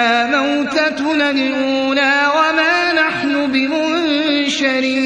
إلا موتتنا الأولى وما نحن بمنشرين